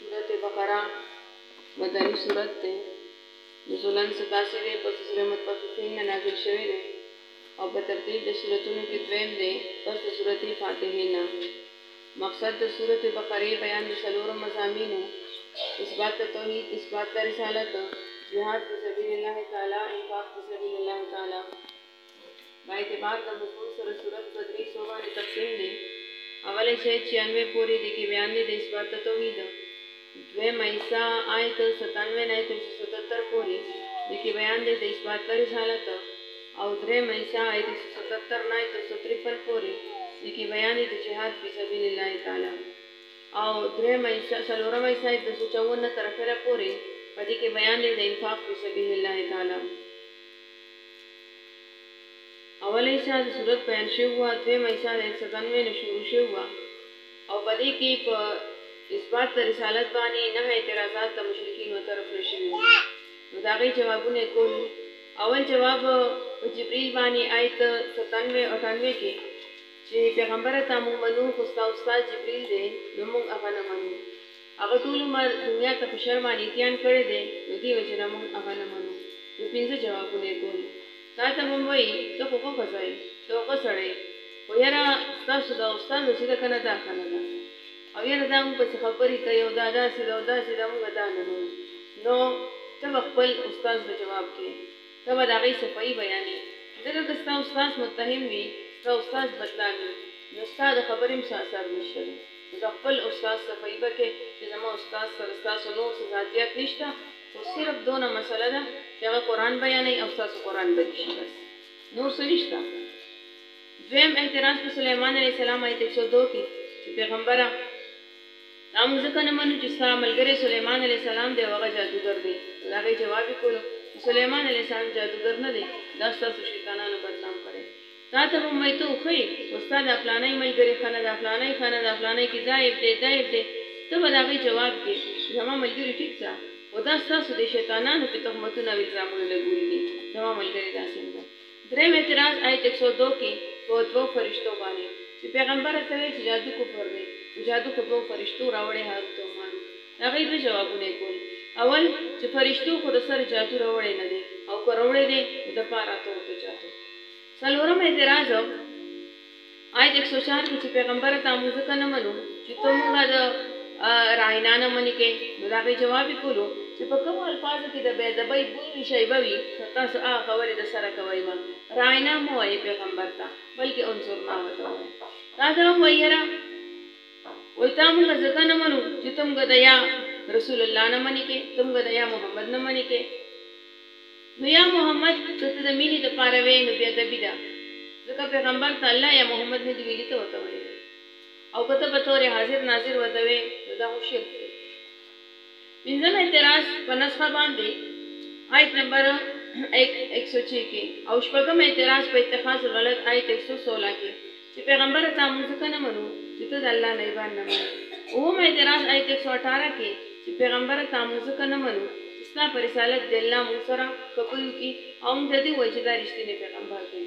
سورت بقره مدنی سورت ده نزولن ستاسی ده پس سور متفقین نه نازل شوی ده او په ترتیب د سورتونو کې دویم ده پس د سورت فاتحه نه مقصد د سورت بقره بیان د سلور مزامینو اثبات توحید اثبات رسالت جهاد فی سبیل الله تعالی انفاق فی سبیل الله تعالی په اعتبار د مضمون سره صورت په درې حصو باندې تقسیم دی. اول حصه یې چیانوې پورې دی کې بیان دی د اثبات د توحید. دویم حصه آیت ستانوې نه تر سو ستتر پورې دی کې بیان دی د اثبات د رسالت او دریم حصه آیت سو ستتر نه تر سو تریپن پورې دی کې بیان دی د جهاد فی سبیل الله تعالی او دریم حصه څلورم حصه آیت د سو چوون نه تر اخره پورې په دې کې بیان دی د انفاق فی سبیل الله تعالی. اوله حصه د سورت پيل شوې وه، دويمه حصه د ايک سو تنوي نه شروع شوې وه او په دې کي په اثبات د رسالت باندي نهه اعتراضات د مشرکينو طرف نه شوي وو نو د هغوی جوابونه يې کول. اول جواب په جبريل باندي آيت ستانوي او اټانوي کي چي پيغمبره تا موږ منو خو ستا استاد جبريل دی نو موږ هغه نه منو. هغه ټول عمر دنیا ته په شر باندې تیان کړی دی نو دې وجې نه مونږ هغه نه منو نو پنځه جوابونه یې کول تاته به هم وایي ته خو ښه ښځه یې ته ښه سړی یې خو یره ستاسو دا استاذ چې ده کنه دا ښه نه ده او یره دا مونږ پسې خبرې کوي او دا داسې ده او داسې ده مونږ دا نه منو نو ته به خپل استاذ له جواب کې. ته به د هغې صفايي بيانوې، ځکه که ستا استاد متهم وي، ستا استاد بتلان وي، نو ستا د خبرې هم څه اثر نشته دی، نو د خپل استاد صفايي به کوې چې زما استاد سره ستاسو نور څه ذاتيات نشته، خو صرف دونه مسئله ده چې هغه قرآن بيانوي او ستاسو قرآن بند شي، بس نور څه نشته. دويم اعتراض په سليمان عليه السلام آيت ايک سو دو کې چې پيغمبره! دا موږ ځکه نه منو چې ستا ملګری سلیمان علیه السلام دی او هغه جادوګر دی. د هغې جواب یې کولو چې سلیمان علیه السلام جادوګر نه دی، دا ستاسو شیطانانو بدنام کړی. تا ته به هم وایي، ته هو ښه یې، خو ستا دا فلانی ملګری ښه نه ده، فلانی ښه نه ده، فلانی کې دا عیب دی، دا عیب دی. ته به د هغې جواب کې چې زما ملګری ټیک ده، خو دا ستاسو دې شیطانانو پې تهمتونه او الزامونه لګولي دي، زما ملګری داسې نه ده. دریم اعتراض آیت ایک سو دو کې په دوو فرشتو باندې چې پیغمبر ورته ویل چې جادو کفر دی نو جادو خو دوو فرشتو راوړی هاروت او ماروت د هغوی دوه جوابونه یې کول اول چې فرشتو خو د سره جادو راوړی نه دی او که راوړی دی نو د پاره اتو اتو جادو څلورم اعتراض آیت ایک سو چار کې چې پیغمبره تا مونږ ځکه نه منو چې ته مونږ د راینا نه منې کړې، نو د هغې جواب یې کولو چې په کومو الفاظو کې د بې ادبۍ بوی وي شیبه وي نو تاسو هغه خبرې د سره کوئ مه راینا مه وایئ پیغمبر ته بلکې انظرنا ورته ووایئ تا ته هم وایي یره وایي تا مونږ ځکه نه منو چې ته مونږ د یا رسول الله نه منې کړې ته مونږ د یا محمد نه منې کړې نو یا محمد که ته د مینې دپاره وې نو بې ادبي ده ځکه پیغمبر ته الله یا محمد نه دي ویلي ته ورته ویلي دي او که ته په طور حاضر ناظر ورته وې نو دا خو شرک دی پنځم اعتراض په نسخه باندې آیت نمبر 106 کې او شپږم اعتراض په اتخاذ الولد آیت 116 کې چې پېغمبره تا مونږ ځکه نه منو چې ته د الله نایبان نه منې. اووم اعتراض آیت ایک سو اټاره کې، چې پېغمبره تا مونږ ځکه نه منو چې ستا په رسالت دې الله مونږ سره خبرې وکړي او مونږ ته دې ووايي چې دا رښتینی پېغمبر دی.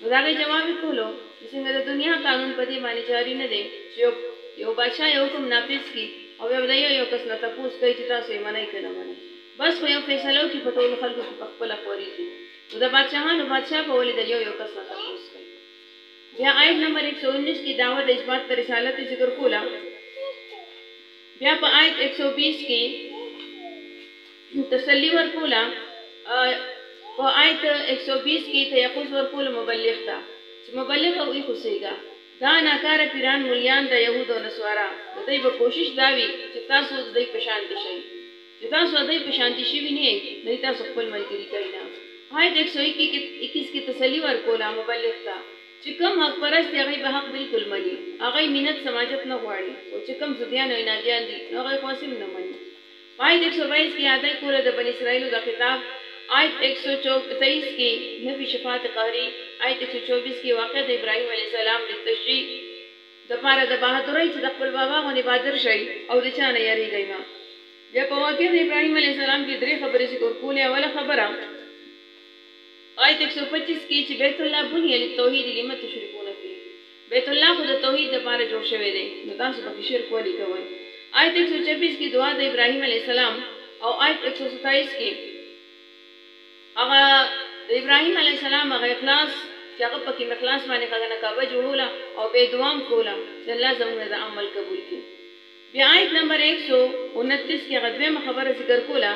نو د هغې جواب یې کولو چې څنګه د دنیا قانون په دې باندې جاري نه دی چې یو یو بادشاه یو حکم نافذ کړي او بیا به د یو یو کس نه تپوس کوي چې تاسو یې منئ که نه منئ بس خو یو فیصله وکړي په ټولو خلکو کې په خپله خورېږي نو د بادشاهانو بادشاه به ولې د یو یو کس نه تپوس کوي. بیا آیت نمبر ایک سو انیس کی دعوت د اثبات د رسالت ذکر کوله بیا په آیت ایک سو بیس کی تسلی ورکوله په آیت ایک سو بیس کی تیقوز ورکول مبلغ تا چې مبلغ او ای خوسیګا دا ناکاره پیران ملیان د یهود او نسوارا د دوی به کوشش داوی چې تاسو د دوی پشان دي شئ که تاسو ادئ په شانتي شوي نه یئ نو تاسو خپل ملګري کړئ نه. آیت ایک سو اکیس کې تسلي ورکوله مبلغ ته چې کوم حق پرست دي هغوی به حق بلکل مني، هغوی مینت سماجت نه غواړي او چې کوم ضدیان او عنادیان دي نو هغوی خو هسې هم نه مني. په آیت ایک سو بایس کې یادئ کوله د بنی اسرائیلو د خطاب، آیت ایک سو تئیس کې نفی شفاعت قهري، آیت ایک سو چوبیس کې واقعه د ابراهیم علیه السلام للتشجیع، د پاره د بهادرۍ چې د خپل بابا غوندې بهادر شئ او د چا نه یریږئ مه. بیا په واقعه د ابراهیم علیه السلام کې درې خبرې ذکر کولې، اوله خبره، آیت ایک سو پچیس کې چې بیت الله بنی للتوحید لم تشرکون فیه، بیت الله خو د توحید د پاره جوړ شوی دی، نو تاسو پکې شرک ولې کوئ؟ آیت ایک سو چبیس کې دعا د ابراهیم علیه السلام او آیت ایک سو ستایس کې. هغه د ابراهیم علیه السلام هغه اخلاص چې هغه په کیم اخلاص باندې خزانه کعبه جوړوله او بیا یې دعا هم کوله چې الله زموږ نه دا عمل قبول کړي. بیا آیت نمبر ایک سو انتیس کې هغه دویمه خبره ذکر کوله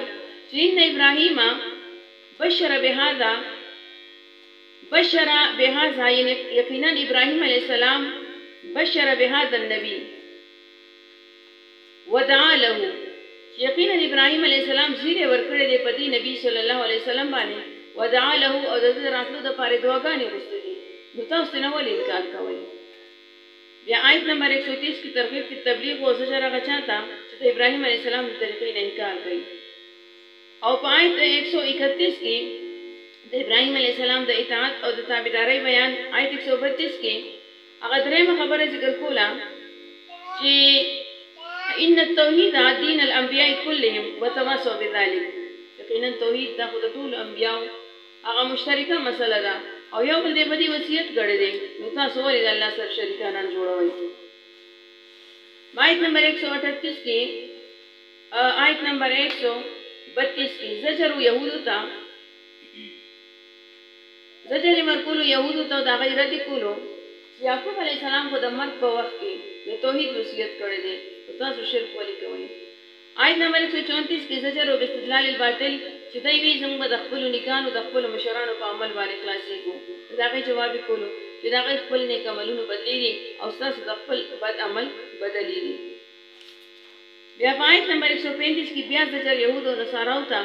چې ان ابراهیم بشر بهذا بشر بهذا یعنې یقینا ابراهیم علیه السلام بشر بهذا النبی ودعا له، چې يقيناً ابراهيم عليه السلام زيری ورکړی دی په دې نبي صلی الله عليه وسلم باندې، ودعا له او د ده د راتلو دپاره يې دعاګانې غوښتې دي، نو تاسو ترې نه ولې انکار کوئ؟ بيا آيت نمبر ايک سو تيس کې ترغيب فی التبليغ او زجر هغه چا ته چې د ابراهيم عليه السلام د طريقې نه انکار کوي او په آيت ايک سو اکتيس کې د ابراهيم عليه السلام د اطاعت او د تابعدارۍ بيان، آيت ايک سو بتيس کې هغه درېمه خبره ذکر کوله چي فإن التوحيد دين الأنبياء كلهم وتواصوا بذلك يقيناً توحيد دا خو د ټولو انبياوو هغه مشترکه مسئله ده او يو بل دې په دې وصيت کړی دی نو تاسو ولي د الله سره شريکانان جوړوئ آيت نمبر ایک سو اٹھتیس کې آيت نمبر ایک سو بتیس کې زجر و يهودو ته زه جري مرکولو يهودو ته د هغوی ردي کولو چي يعقوب عليه السلام خو د مرګ په وخت کي د توحيد وصيت کړي دي نو تاسو شرک ولي کوئ؟ آيت نمبر ايک سو چونتيس کي زجر و باستدلال الباطل چي دوی وي زموږ به د خپلو نيکانو د خپلو مشرانو په عمل باندي خلاصيږو نو د هغوی جواب يې کولو چي د هغوی خپل نيک عملونو بدلي دي او ستاسو د خپل بد عمل بدلي دي. بیا په آیت نمبر ایک سوه پنځوس کې بیا زجر یهودو او نصاراو ته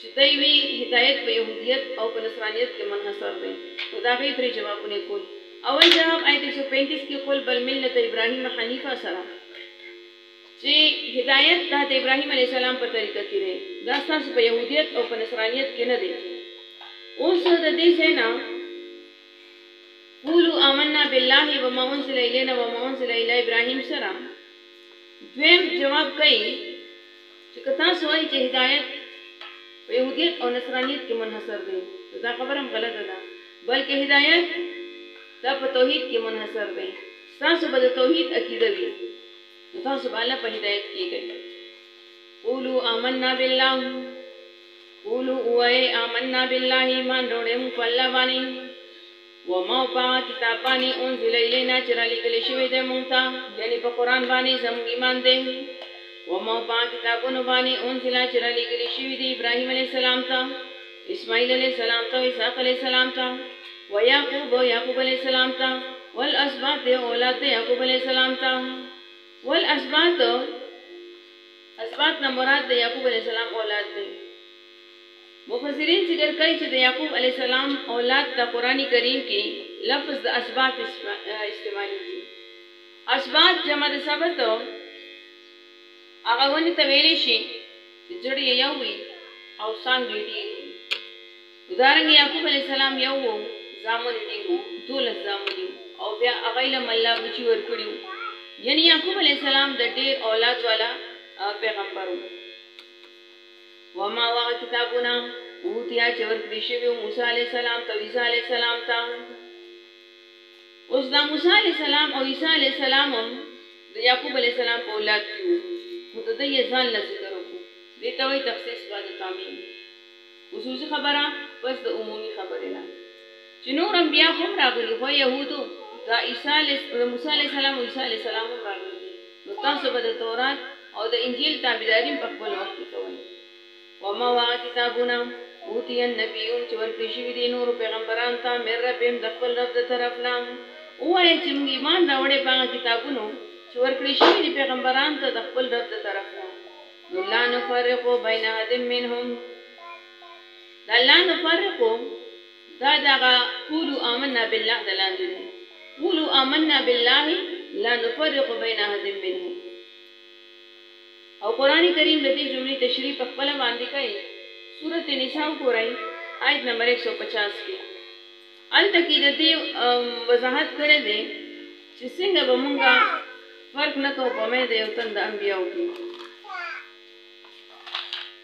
چې دوی وي هدایت په یهودیت او په نصرانیت کې منحصر دی نو د هغې درې جوابونه یې کول اول جواب آیت ایک سوه پنځوس کې قل بل ملت ابراهیم حنیفا سره چې هدایت دا د ابراهیم علیه السلام په طریقه کې دی دا ستاسو په یهودیت او په نصرانیت کې نه دی اوس د دې ځای نه قولو آمنا بالله وما انزل الینا وما انزل الی ابراهیم سره دویم جواب کوي چې که تاسو وایي چې هدایت په يهودیت او نصرانیت کې منحصر دی نو دا خبره هم غلطه ده بلکې هدایت دا په توحید کې منحصر دی تاسو به د توحید عقیده وي نو تاسو به الله په هدایت کېږئ قولو آمنا بالله قولو اوئے آمنا بالله ایمان روڑے مو په الله باندې وما او په هغه کتاب باندې انزل الینا چې رالیږل شوی دی مونږ ته یعنی په قرآن باندې زمونږ ایمان دی وما او په هغه کتابونو باندې انزل چې رالیږل شوی دی ابراهیم علیه السلام ته اسماعیل علیه السلام ته اسحاق علیه السلام ته و یعقوب او یعقوب علیه السلام ته والاسباط او اولاد د یعقوب علیه السلام ته والاسباط اسباط نه مراد د یعقوب علیه السلام اولاد دی مفسرین ذکر کوي چې د یعقوب علیه السلام اولاد ته قرآن کریم کې لفظ د اسباط استعمالیږي. اسباط جمع د سبط او هغه ونې ته ویلی شي چې زړ یې یو وي او څانګې یې ډېرې وي. همدارنګه یعقوب علیه السلام یو و، زامن یې ډېر وو، دولس زامن یې او بیا هغه علم الله بچي ورکړي وو یعنې یعقوب علیه السلام د ډېر اولاد والا پیغمبر و. وما او هغه کتابونه اوتیا چې ورکړي شوي وو موسی علیه السلام ته عیسی علیه السلام ته اوس دا موسی علیه السلام او عیسی علیه السلام هم د یعقوب علیه السلام په اولاد کې وو خو د دې ځان له ذکر وکړو دې ته وایي تخصیص بعد تعمیم خصوصي خبره پس د عمومي خبرې نه چې نور انبياء هم راغلي خو يهودو د عيسی د موسی عليه السلام او عيسی عليه السلام هم راغلي دي نو تاسو به د تورات او د انجيل تابعداري هم په خپل وخت کې کوئ وما او هغه کتابونه اوتی النبيون چې ورکړي شوي دي نورو پیغمبرانو ته من ربهم د خپل رب د طرف نه ووایه چې موږ ایمان راوړی په هغه کتابونو چې ورکړي شوي دي پیغمبرانو ته د خپل رب د طرف نه نو لا نفرقو بین احد منهم دا لا نفرقو دا د هغه قولو آمنا بالله د لاندې دی، قولو آمنا بالله لا نفرق بین احد منه او قرآن کریم د دې جملې تشریح په خپله باندې کوي، سورة نساء وګورئ آیت نمبر ایک سوه پچاس کې هلته کې د دې وضاحت کړی دی چې څنګه به مونږ فرق نه کوو په منځ د یو تن د انبیاو کې.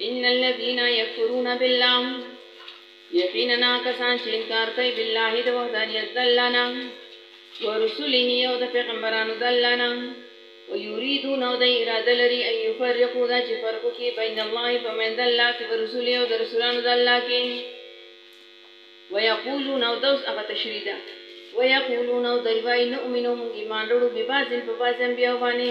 ان الذين يكفرون بالله یقینا کسان چې انکار کوي بالله د وحدانیت د الله نه ورسوله او د پیغمبرانو د الله نه ويريدون او د اراده لري ان يفرقوا دا چې فرق کې بین الله فمن الله کې ورسول او د رسولانو د الله کې ويقولون او دوس هغه تشریح ده ويقولون او دوی وايي نؤمنو موږ ایمان وروړو به بعض په بعض انبیا باندې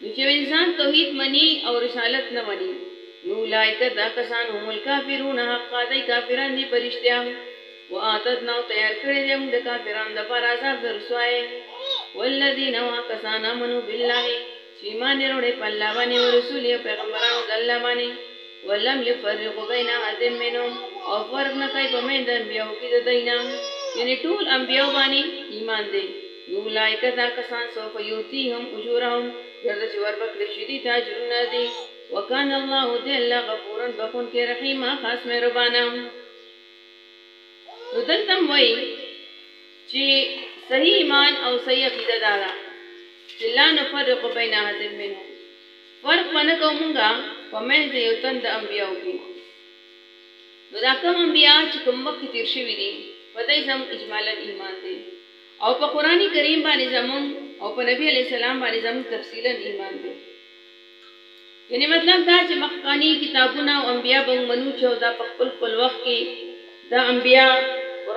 نو چې انسان توحید مني او رسالت نه مني نو اولئک دا کسان هم الکافرون حقا دی کافران دي په رښتیا واعتدنا او تیار کړی دی موږ د کافرانو لپاره عذاب د رسوایۍ والذین او هغه کسان امنو بالله چې ایمان یې راوړی په الله باندې او رسوله او پیغمبرانو د الله باندې ولم یفرقوا بین احد منهم او فرق نه کوي په منځ د انبیاو کې د دوی نه یعنې ټول انبیاو باندې ایمان دی نو اولئک دا کسان سوف یؤتیهم اجورهم ژر ده چې ور به کړې شي دوی ته اجرونه دوی وکان الله او دی الله غفورا بخښونکی رحیما خاص مهربانه نو دلته هم وایي چې صحیح ایمان او صحیح عقیده دا ده چې لا نفرق بین احد منهم فرق ونه کوو مونږه په منځ د یو تن د انبیاو کې نو دا کوم انبیا چې کوم مخکې تیر شوي دي په دې زم اجمالا ایمان دی او په قرآن کریم باندې زمونږ او په نبی علیه السلام باندې زمونږ تفصیلا ایمان دی یعنی مطلب دا چې مخکانی کتابونه او انبیا به منو چې دا په خپل خپل وخت کې د انبیا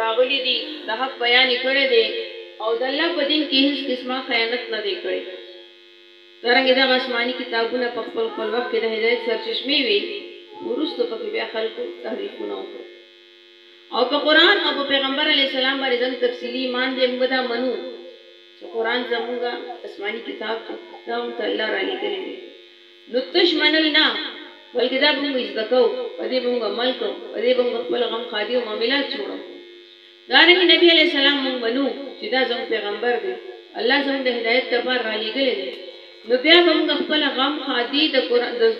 راغلي دي د حق بیان کړي دي او د الله په دین کې هیڅ قسمه خیانت نه دی کړی دارنګه دا آسماني کتابونه په خپل خپل وخت کې د هدایت سرچشمه وي ورسته په بیا خلکو تحریفونه وکړي او په قرآن او په پیغمبر علیه السلام باندې زموږ تفصیلي ایمان دی، موږ دا منو چې قرآن زموږ اسماني کتاب دی، دا موږ ته الله رالیږلی دی، نو تش منل نه، بلکې دا به موږ زده کوو، په دې به موږ عمل کوو، په دې به موږ خپل غم ښادي او معاملات جوړوو. دارنګه نبي علیه السلام موږ منو چې دا زموږ پیغمبر دی، الله زموږ د هدایت لپاره رالیږلی دی، نو بیا به موږ خپل غم ښادي د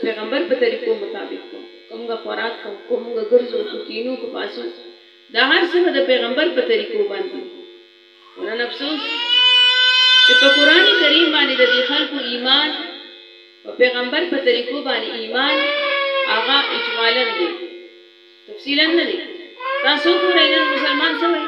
پیغمبر په طریقو مطابق کوو. که موږ خوراک کوو، که موږ ګرځو، که کینو، که پاڅو، دا هر څه به د پیغمبر په طریقو باندې وي. خو نن افسوس چې په قرآن کریم باندې د دې خلکو ایمان، په پیغمبر په طریقو باندې ایمان هغه اجمالا دی، تفصیلا نه دی. تاسو وګورئ نن مسلمان څه وایي؟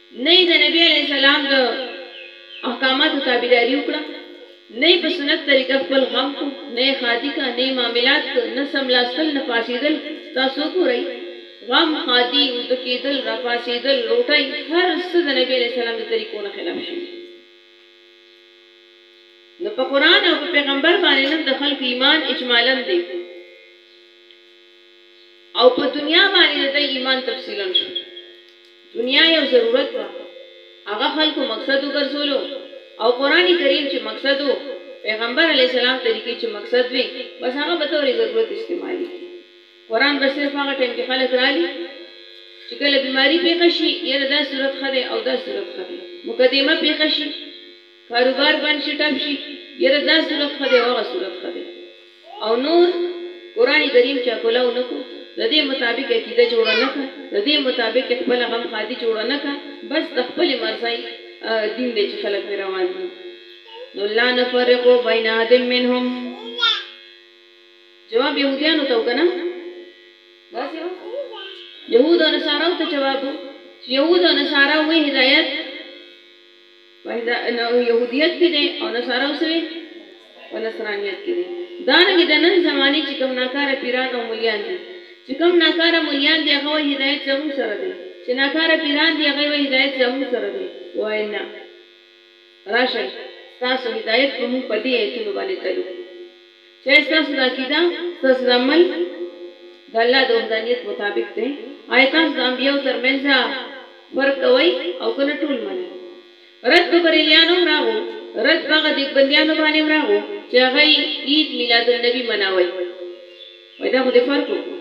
نه یې د نبي علیه السلام د احکاماتو تابعداري وکړه، نه یې په سنت طریقه خپل غم کو، نه یې ښادي کا، نه یې معاملات که، نه څملاستل، نه پاڅېدل، تاسو وګورئ! غم، ښادي، اوده کېدل، راپاڅېدل، روټۍ، هر څه د نبي علیه السلام د طریقو نه خلاف شوي دي. نو په قرآن او په پیغمبر باندې نن د خلکو ایمان اجمالاً دی. او په دنیا باندې د دی ایمان تفصیلا شو دنیا یو ضرورت وه هغه خلکو مقصد وګرځولو او قران کریم چې مقصد وو پیغمبر علی السلام طریقې چې مقصد وي بس هغه به تورې ضرورت استعمالي قران به صرف هغه ټیم کې خلک رالي چې کله بیماری پیښه شي یره دا صورت خده او دا صورت خده مقدمه پیښه شي کاروبار بند شي ټپ شي يره دا صورت ښه دی او هغه صورت ښه دی او نور قران کریم چا کولاو نه کو د دې مطابق عقیده جوړه نه کا د دې مطابق خپل غم خادي جوړه نه کا بس د خپل مرزای دین دې چې خلک په روان دي نو لا نفرقو بین ادم منهم جواب يهوديانو ته وکنه دا څه يهود او نصارو ته جواب چې يهود او نصارو وی هدایت نه یهودیت کې دی او نه سارو څه وي په نصرانیت کې دی دارنګه د نن زمانه چې کوم ناکاره پیران او مليان دي چې کوم ناکاره مليان دی هغه وایي هدایت زموږ سره دی چې ناکاره پیران دی هغه وایي هدایت زموږ سره دی وای نه راشي تاسو هدایت په موږ په دې ایتونو باندې تلو چاهې ستاسو دا عقیده، ستاسو دا عمل د الله د وحدانیت مطابق دی، آیا تاسو د انبیاوو تر منځ فرق کوئ او که نه ټول منئ؟ رد په بریلیانو هم راغو، رد په هغه دیوبندیانو باندې هم راغو چې هغه یې عید میلاد النبی مناوئ، وایي دا خو دې فرق وکړو،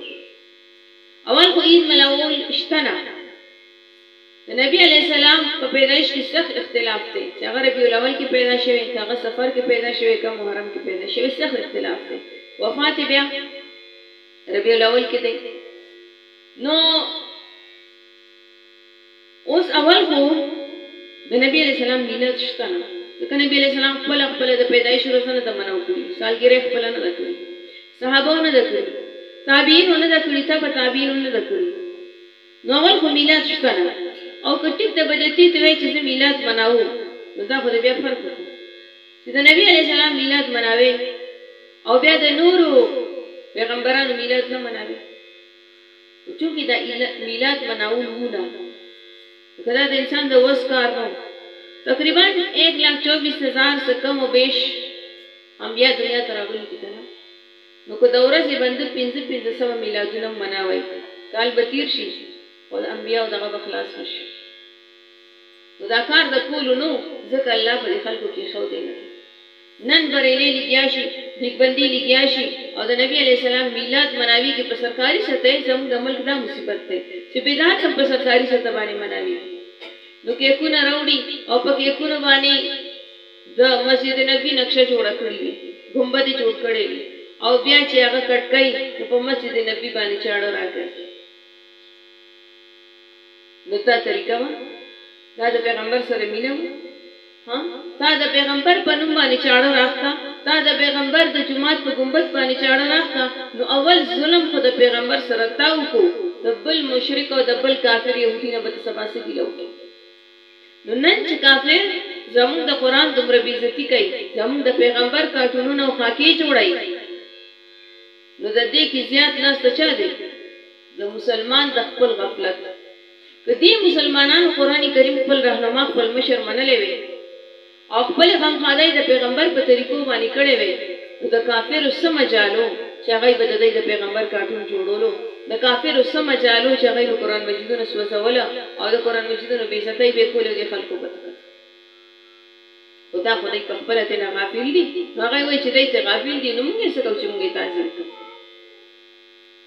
اول خو عید مناوول شته نه. د نبي عليه السلام په پيدايش کي سخت اختلاف دی چي هغه ربيع الاول کي پيدا شوی که هغه صفر کي پيدا شوی که محرم کي پيدا شوی سخت اختلاف دی وفات يې بيا ربيع الاول کي دی نو اوس اول خو د نبی علی سلام میلاد شته نه ځکه نبی علی سلام خپل خپل د پیدایش ورځ نه د منو کړی سالګری خپل نه د کړی صحابه نه د کړی تابعین نه د کړی تبع تابعین نه د کړی نو اول خو میلاد شته نه او که ټیک ده بدعتی ته وایی چی زه میلاد مناووم نو دا خو دی بیا فرق وکړو چی د نبی علیه السلام میلاد مناوی او بیا د نورو پیغمبرانو میلاد نه مناوی خو چونکی دا میلاد مناول وو نه نو که دا د انسان د وس کار نو تقریبا ایک لاک چوبیس هزار څه کم و بیش انبیا دنیا ته راغلی دي کنه نو که د ورځې بنده پنځه پنځه سوه میلادونه هم منا وایي، کال به تیر شي، خو د انبیاوو دغه به خلاص نه شي. نو دا کار د کولو نه وو، ځکه الله په دې خلکو کیښودی نه دی. نن بریلی لګیا شي، دیکبندي لګیا شي او د نبي علیه السلام میلاد مناویږي په سرکاري سطحه، زموږ د ملک دا مصیبت دی چې بدعت هم په سرکاري سطحه باندې مناویږي. نو کیکونه راوړي او په کیکونو باندې. د مسجد نبوي نقشه جوړه کړې وي، ګنبد یې جوړ کړی وي او بیا چې هغه کټ کوي نو په مسجد نبوي باندې چاړه راګرځي. نو دا طریقه وه؟ دا د پیغمبر سره مینه وه؟ ها؟ تا د پیغمبر په نوم باندې چاړه راخته، تا د پیغمبر د جومات په ګنبد باندې چاړه راخته، نو اول ظلم خو د پیغمبر سره تا وکړو، د بل مشرک او د بل کافر یهودي نه به ته سبا څه ګیله وکړې؟ نو نن چې کافر زموږ د قرآن دومره بې عزتي کوي، زموږ د پیغمبر کارټونونه او خاکې جوړوي، نو د دې کې زیات لاس د چا دی؟ د مسلمان د خپل غفلت. که دې مسلمانانو قرآن کریم خپل رهنما، خپل مشر منلی وای، او خپلې غمخانه يې د پېغمبر په طريقو باندې کړې وې نو د کافرو څه مجال و چې هغوی به ددوی د پېغمبر کارټون جوړولو، د کافرو څه مجال و چې هغوی به قرآن مجيدونه سوځول او د قرآن مجيدونو بې عزتۍ به يې کولې او دې خلکو به څه کول؟ خو دا خو دوی په خپله ترېنه غافل دي، نو هغوی وايي چې دوی ترې غافل دي نو مونږ يې څه کوو چې مونږ يې تعظيم کوو.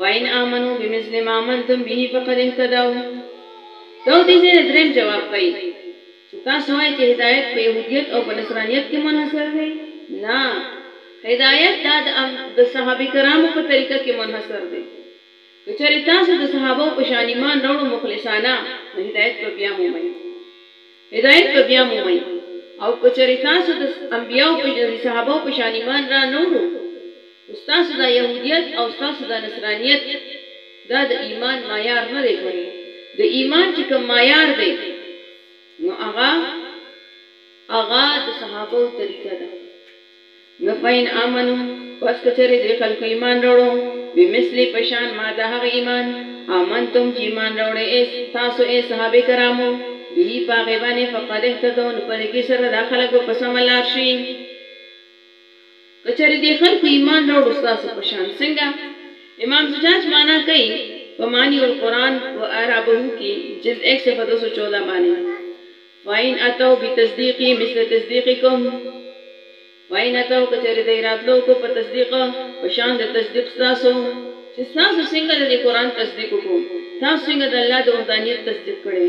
وان آمنوا بمثل ما آمنتم به فقد اهتدوا دا دې ځای نه دریم جواب ښیي چې تاسو وایئ چې هدایت په یهودیت او په نصرانیت کې منحصر دی نه هدایت دا د صحابه کرامو په طریقه کې منحصر دی که چېرې تاسو د صحابه په شان ایمان راوړو مخلصانه نو هدایت به بیا مومئ هدایت به بیا مومئ. او که چېرې تاسو د انبیاوو په شان د صحابهوو په شان ایمان را نه وړو نو ستاسو دا یهودیت او ستاسو دا نصرانیت دا د ایمان معیار نه دی ګورئ د ایمان چې کوم معیار دی نو هغه هغه د صحابهوو طریقه ده. نو فإن آمنو پس که چېرې دې خلکو ایمان راوړو بمثلي په شان ما د هغه ایمان آمنتم چې ایمان راوړئ ېئ تاسو ېئ صحابه کرامو به په هغې باندې فقد اهتدوا نو په نېکۍ سره دا خلک به په سمه لار شي. که چېرې دې خلکو ایمان راوړو ستاسو په شان څنګه؟ امام زجاج معنی کوي په معنی القرآن و اعرابه کې جلد ایک صفحه دوه سوه چوده باندې. وَإِنْ أَتَوْا بِتَصْدِيقِي مِثْلَ تَصْدِيقِكُمْ وَإِنْ أَتَوْا که چېرې دوی راتلو وکړو په تصدیق په شان د تصدیق ستاسو چې تاسو څنګه د دې قرآن تصدیق وکړو تاسو څنګه د الله د وحدانیت تصدیق کړی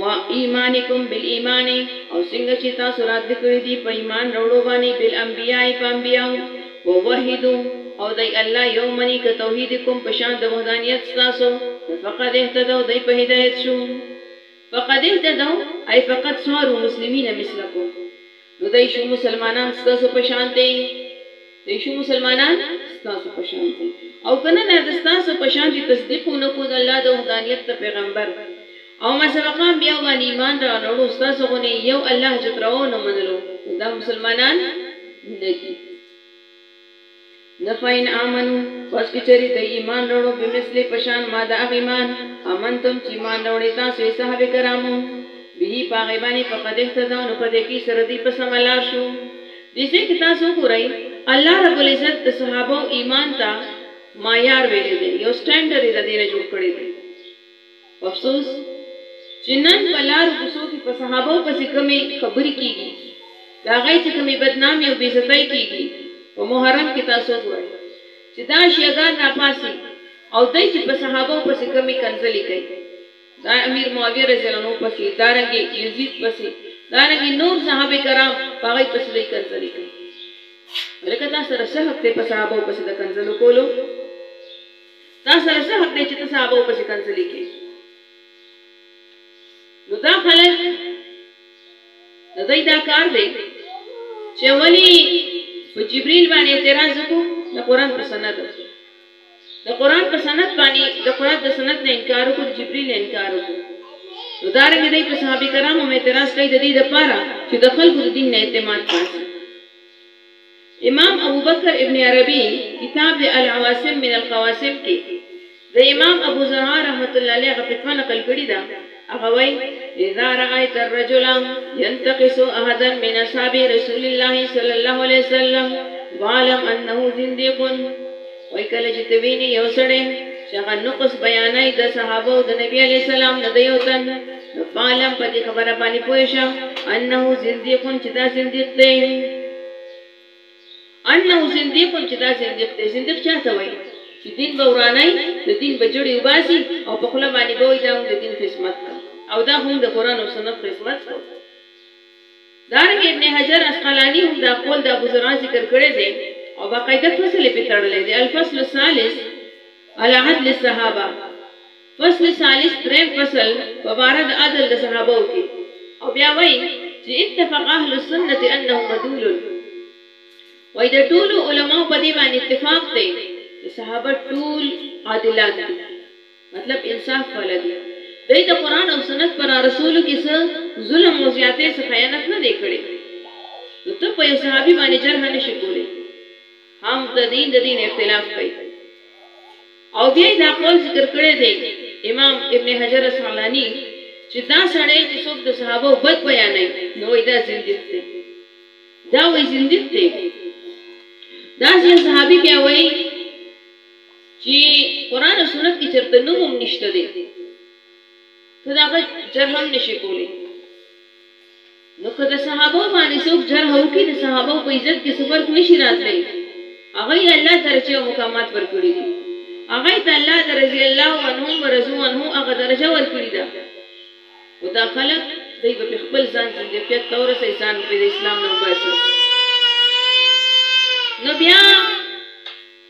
وَإِيمَانِكُمْ بِالْإِيمَانِ او څنګه چې تاسو راتلې کړي دي په ایمان راوړو باندې بالانبیاء په انبیاو ووحدو او دوی الله یو مني که توحیدکم په شان د وحدانیت ستاسو نو فقد اهتدوا دوی په هدایت شو. فقد اهتدوا اي فقد صاروا مسلمين مثلکم نو دی شو مسلمانان ستاسو په شان دی دی شو مسلمانان ستاسو په شان دی او کنه دا د ستاسو په شان دی تصدیق نه کو د الله د وحدانیت د پیغمبر او ما سبقا انبیاء باندې ایمان را نړو ستاسو غونې یو الله جتراو نه منلو دا مسلمانان نه دي نه فإن آمنوا پس که چېرې دوی ایمان راوړو بمثل په شان ما د هغه ایمان آمنتم چې ایمان راوړی تاسو ای صحابه کرامو به په هغه باندې فقد اهتدوا نو په دې کې سره دوی په سمه لار شو. دې ځای کې تاسو وګورئ الله رب العزت د صحابه وو ایمان ته معیار ویلی دی یو سټنډرډ یې د دې نه جوړ کړی دی. افسوس چې نن په لارو کوڅو کې په صحابو پسې کومې خبرې کېږي، د هغوی چې کومې بدنامې او بېعزتۍ کېږي، په محرم کې تاسو وګورئ چې دا شیعهګان راپاڅي او دوی چې په صحابو پسې کومې کنځلې کوي، د امیر معاویه رضي الله عنه پسې، دارنګې یزید پسې، دارنګې نور صحابه کرام په هغوی پسې دوی کنځلې کوي. هلکه تاسو سره څه حق دی په صحابو پسې د کنځلو کولو؟ ستا سره څه حق دی چې ته صحابه پسې کنځلې کې نو دا خلک د دوی دا کار دی چې ولی په جبريل باندې اعتراض وکړو د قران په سند د قران په سند باندې د قران د سند نه انکار وکړو جبريل نه انکار وکړو نو دا رنګ دی په صحابه کرامو اعتراض کوي د دې لپاره چې د خلکو د دین نه اعتماد پاتې امام ابوبکر ابن عربي کتاب د العواصم من القواسم کي د امام ابو زرعه رحمة الله عليه هغه فتوا نقل کړي ده هغه وايي اذا رأيت الرجل ينتقص احدا من اصحاب رسول الله صلی الله عليه وسلم فاعلم انه زنديق وای کله چې ته ویني یو سړی چې هغه نقص بیانای د صحابه او د نبی علی السلام نه دی وتن نو فعلم په دې خبره باندې پوه شه انه زنديق چې دا زنديق دی انه زنديق چې دا زنديق دی زنديق چا ته وایي چې دین به ورانای د دین بجړی وباسي او په خپل باندې به وي دا هم د دین خدمت او دا هم د قران او سنت خدمت کوي دارنګه ابن حجر عسقلاني هم دا قول د ابو زرعه ذکر کړی دی او باقاعده فصل یې پرې تړلی دی، الفصل الثالث، علی عدل الصحابه، فصل ثالث، درېیم فصل، په باره د عدل د صحابوو کې او بیا وايي چې اتفق اهل السنة انه عدول، وايي د ټولو علماوو په دې باندې اتفاق دی چې صحابه ټول عادلان دي. مطلب انصاف پاله دي دوي ته قرآن او سنت په رارسولو کي څه ظلم او زياتي څه خيانت نه دی کړي نو ته په يو صحابي باندي جرح نه شي کولي هم د دين د دين اختلاف کوي او بیا دا قول ذکر کړی دی امام ابن حجر اسعلانی چې دا سړی چې څوک د صحابه بد بیانای نو دا زنديق دی دا وای زنديق دی دا ځین صحابي بیا وای چی قران او سنت کی چرته نوم هم نشته دی ته دا غ جر هم نشی کولی نو که د صحابه باندې څوک جر هو کی د صحابه په عزت کې سفر نشی راتلی هغه الله درجه او مقامات ورکړي دي هغه ته الله د رضی الله عنهم ورضو عنه هغه درجه ورکړي ده او دا خلک دوی په خپل ځان زندګیت تور سه ځان په اسلام نه وباسي نو بیا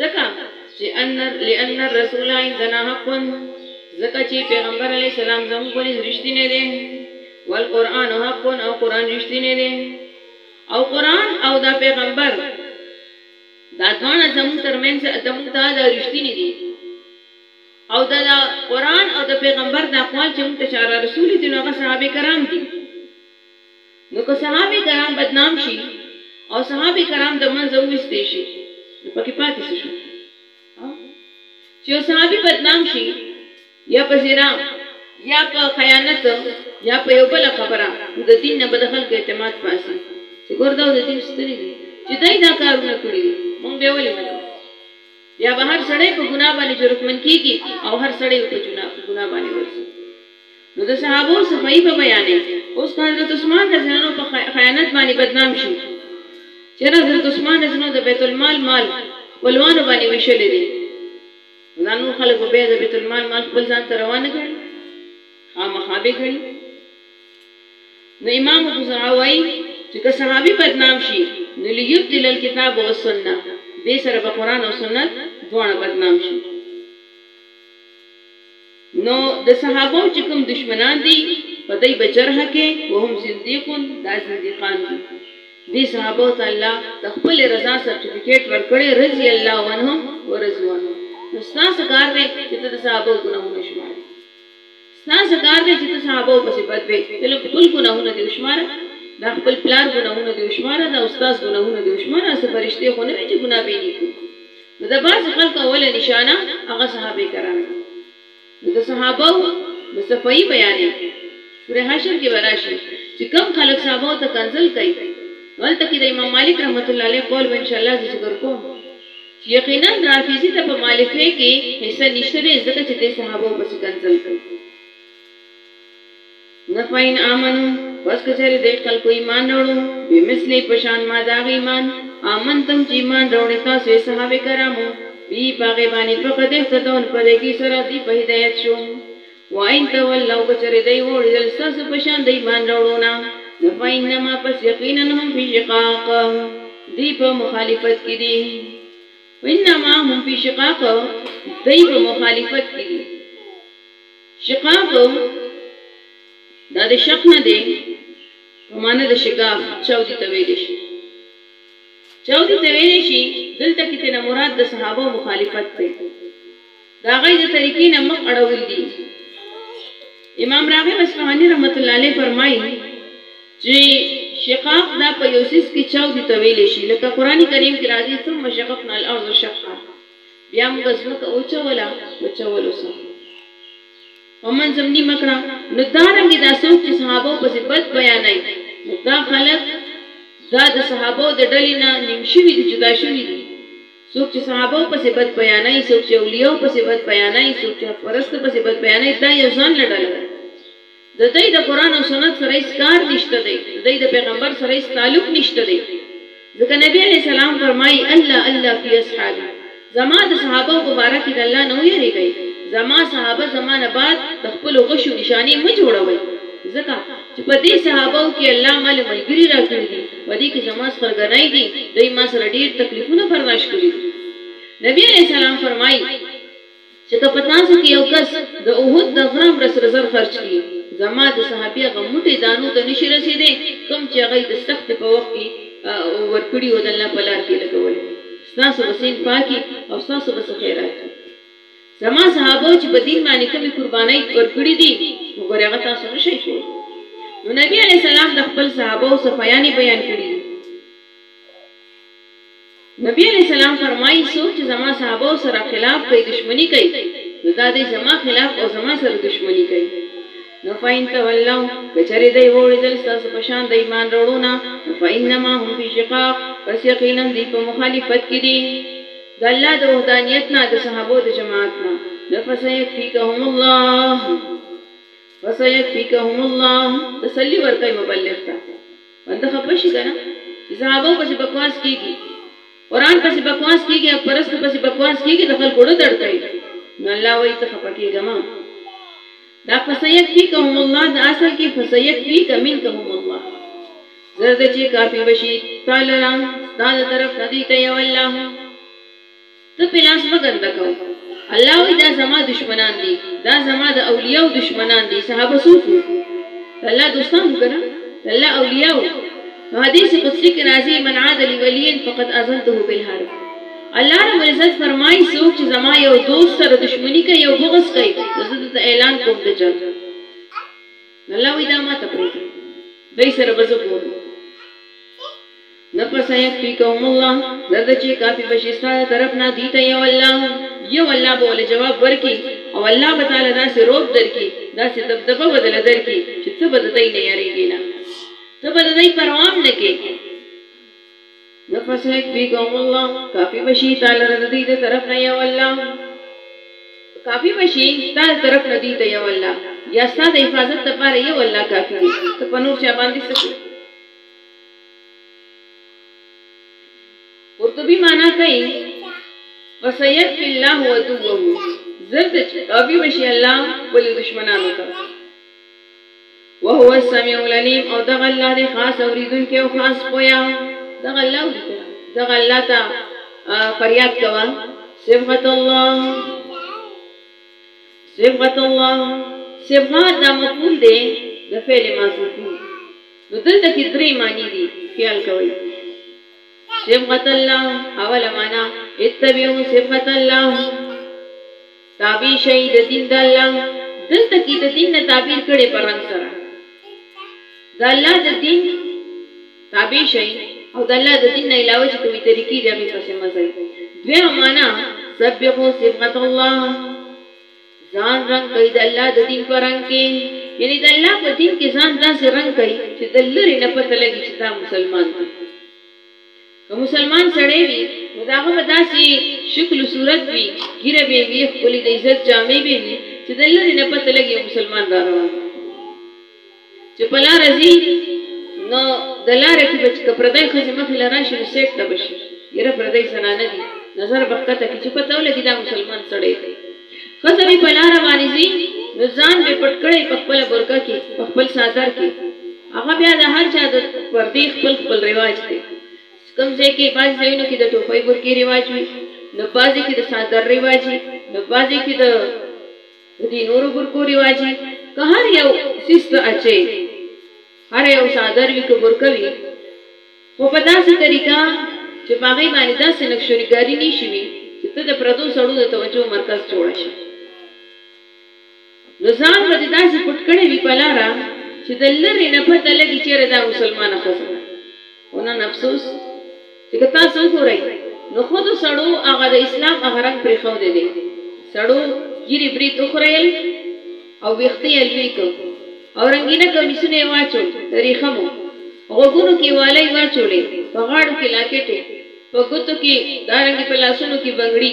ځکه چې ان لان الرسول عندنا حق ځکه چې پیغمبر علی السلام زموږ په نس رښتینی دی والقران حق او قران رښتینی دی او قران او دا پیغمبر دا دوانه زموږ ترمنځ زموږ ته دا رښتینی دی او دا, دا قران او دا پیغمبر دا اقوال چې موږ ته چاره رسول دي نو هغه صحابه کرام دي نو که صحابه کرام بدنام شي او صحابه کرام د منځه وویستې شي نو پکې پاتې څه شو چې یو صحابي بدنام شي یا په زنا یا په خیانت یا په یو بل خبره د دین نه بد خلکو اعتماد پاسي چې ګوردا د دین ستري دي چې دای دا کارونه کړی دي مونږ به ولې نه یا به هر سړی په ګناه باندې جرمن کیږي او هر سړی په ګناه باندې ورسي نو د صحابو صفايي به بيانوي اوس که حضرت عثمان رضی الله عنه په خيانت باندې بدنام شي چېرې حضرت عثمان رضی الله عنه د بيت المال مال خپلوانو باندې ويشلې دي دا نور خلک به بیا د بیت المال مال خپل ځان ته روا نه ګڼي خامخا به ګڼي نو امام ابو زرعه وایي چې که صحابي بدنام شي نو لیبدل الکتاب والسنه دې سره به قرآن او سنت دواړه بدنام شي نو د صحابو چې کوم دشمنان دي په دی به جرح کې وهم زندیقون دا زندیقان دي دی صحابو ته الله د خپل رضا سرټیفیکیټ ورکړي رضی الله عنهم ورضوانه نو ستاسو کار دی چې ته د صحابو ګناهونه شمار ستاسو کار دی چې ته صحابو پسې بد وې ته له خپل ګناهونه دی شمار دا خپل پلار ګناهونه دی شمار دا استاد ګناهونه دی شمار څه فرشته خو نه چې ګناه به نه کوي نو د بعضې خلکو اوله نشانه هغه صحابه کرام دي نو د صحابو به صفايي بيانوي سوره حشر کې به راشي چې کوم خلک صحابو ته کنځل کوي نو هلته کې د امام مالک رحمت الله عليه قول به ان شاء الله زه ذکر کوم چې يقينا رافضي ته په مالفه کې حصه نشته دی ځکه چې دی صحابو پسې کنځل کوي نه فإن آمنو، پس که چېرې دې خلکو ایمان راوړو، بمثلې په شان ما د هغه ایمان، آمنتم چې ایمان راوړې تاسو یې صحابه کرامو، به په هغې باندې فقد اهتدوا نو په دې کې سره دوی په هدایت شو. وإن تولوا که چېرې دوی واوړېدل ستاسو په شان د ایمان راوړو نه، نو فإنما پس یقینا هم فی شقاق، دوی په مخالفت کې دي. فإنما هم فی شقاق، دوی په مخالفت کې دي. شقاق دا د شق نه دی په معنا د شقاق چاودي ته ویل شي چاودي ته ویل شي دلته کې تنه مراد د صحابه مخالفت دی دا غي د طریقې نه مخ اړول دي امام راغب اصفهاني رحمت الله علیه فرمایي چې شقاق دا په یوسیس کې چاودي ته ویل شي لکه قرآني کریم کې راځي ثم شققنا الارض شقا بیا موږ ځمکه وچوله وچولو سره په منځ هم نیمه کړه نو دا رنګې دا څوک چې صحابه پسې بد بیانوي نو دا خلک دا د صحابه د ډلې نه نیم شوي دي جدا شوي دي څوک چې صحابه پسې بد بیانوي څوک چې اولیاء پسې بد بیانوي څوک چې حق پرستو پسې بد بیانوي دا یو ځان له ډله ده د دی د قرآن او سنت سره هیڅ کار نشته دی د دی د پیغمبر سره هیڅ تعلق نشته دی ځکه نبی علیه السلام فرمایی الله الله فی اصحابی زما د صحابه وو په باره کی د الله نه ویریږی زما صحابه زما نه بعد د خپلو غشو نشانی مه جوړوی ځکه چی په دی صحابه وو کی الله ما له ملګری راکړی دی په دی کی زما څخرګنای دی دوی ما سره ډیر تکلیفونه برداشت کړی دی نبی علیه السلام فرمایی چې که په تاسو کې یو کس د احد د غره مره سره زر خرچ کړي، زما د صحابي هغه موټی دانو ته نه شي رسېدی کوم چې هغه یې د سختې په وخت کې ورکړي او د الله په لار کې یې لګولی. ستاسو به سېن پاکي او ستاسو به څه خیرات وي. زما صحابو چې په دین باندې کومې قربانۍ ورکړي دي، نو ګورې هغه تاسو نه شئ کولی. نو نبي علیه السلام د خپل صحابو څخه بیانې بیان کړي دي. نبی علیه السلام فرمايي، څوک چې زما صحابه سره خلاف کوي، دښمني کوي، نو دا دی زما خلاف او زما سره دښمني کوي. نو فإن تولوا، که چېرې دوی واوړېدل ستاسو په شان د ایمان راوړو نه، نو فإنما هم فی شقاق، پس یقینا دوی په مخالفت کې دي د الله د وحدانیت نه، د صحابه د جماعت نه، نو فسیکفیکهم الله، فسیکفیکهم الله، تسلي ورکوي مبلغ ته. بنده خپه شي کنه چې صحابه پسې بکواس کیږي قران پسې بکواس کیږي او پرست پسې بکواس کیږي د خلکو ډو دړ کوي نو الله وایي ته خپه کیږه ما دا فسیت فی کوم الله د اصل کې فسیت فی کمن کوم الله زرد چې کافی بشي تعالی را دا طرف ندی ته یو الله ته پې لاس مه ګنده کوه الله وایي دا زما دشمنان دي دا زما د اولیاو دشمنان دي صحابه څوک وو د الله دوستان وو کنه د الله اولیا وو نو حدیث قدسی کې راځي من عاد لي وليا فقد اذنته بالحرب الله رب العزت فرمایي څوک چې زما یو دوست سره دښمنی کوي یو بغض کوي نو زه دته اعلان کوم د جنګ الله وی دا ما ته پرې دی سره به زه ګورم نه په سيکفيکهم الله زر ده چي کافي به شي ستا د طرف نه دوی ته يو الله، يو الله به ول جواب ورکړي او الله به تاله داسي رعب درکړي، داسي دبدبه به دله درکړي چي ته به د دوی نه يريږې نه، ته به د دوی پروا هم نه کړې. نه په سيکفيکهم الله کافي به شي تا لره د دوی د طرف نه يو الله، کافي به شي ستا د طرف نه دوی ته يو الله، يا ستا د حفاظت لپاره يو الله کافي دی، ته په نور چا باندي څه شې؟ قرطبي معنا کوي وسيكفي الله عدوه زرد کافي بشي الله ولې دشمنانو ته وهو السميع العليم او دغه الله دې خاص اوریدونکي او خاص پویا دغه الله اوریدل دغه الله ته فریاد کوا صبغت الله صبغت الله صبغه دا مفعول دی د فعل ماضی نو دلته کې درې معنی دي خیال کوئ. صبغة الله اوله معنا اتبعوا صبغة الله تابع شئ د دین د الله دلته کې د دین نه تعبیر کړي پر رنګ سره د الله د دین تابع شئ او د الله د دین نه علاوه چې کومې طریقې دي هغه پسې مزه دوی معنا سبحوا صبغة الله ځان رنګ کوي د الله د دین په رنګ کې یعنی د الله په دین کې ځان داسې رنګ کوي چې د لری نه پته لګي چې دا مسلمان دی که مسلمان سړی وي نو داغه به داسې شکل او صورت وي ګیره به وي خپل د عزت جامې به وي چې د لری نه پته لګي مسلمان را روان چې په لاره ځي نو د لارې کې به چې که پردۍ ښځې مخې له راشي نو سیټ ته به شي یره پردۍ زنانه دي نظر به ښکته کړي چې پته ولګي دا مسلمان سړی دی ښځه به په لاره باندې ځي نو ځان به پټ کړی په خپله برکه کې په خپل څادر کې هغه بیا د هر چا د پردې خپل خپل رواج دی کوم ځای کې بعض ځایونو کې د ټوپۍ برکې رواج وي نو بعضې کې د څادر رواج وي نو بعضې کې د د دې نورو برکو رواج وي که هر یو څیز ته اچوي هر یو څادر وي که برکه وي خو په داسې طریقه چې په هغې باندې داسې نقشوریګاري نه شي وي چې ته د پردو سړو د توجه مرکز جوړه شي نو ځان به دې داسې پټ کړی وي په لاره چې د لرې نه پته لګي چېرې دا مسلمانه ښځه ده ونن افسوس چې که تاسو وګورئ نو خودو سړو هغه د اسلام هغه رنګ پرې خو دی سړو ګیری بری تخریل او ویخته یې لوی کو او رنگینه کمیسونه یې واچول تاریخه مو غوګونو کې والای واچولې په غاړو کې لاکټې په ګوتو کې دارنګ په لاسونو کې بنگړي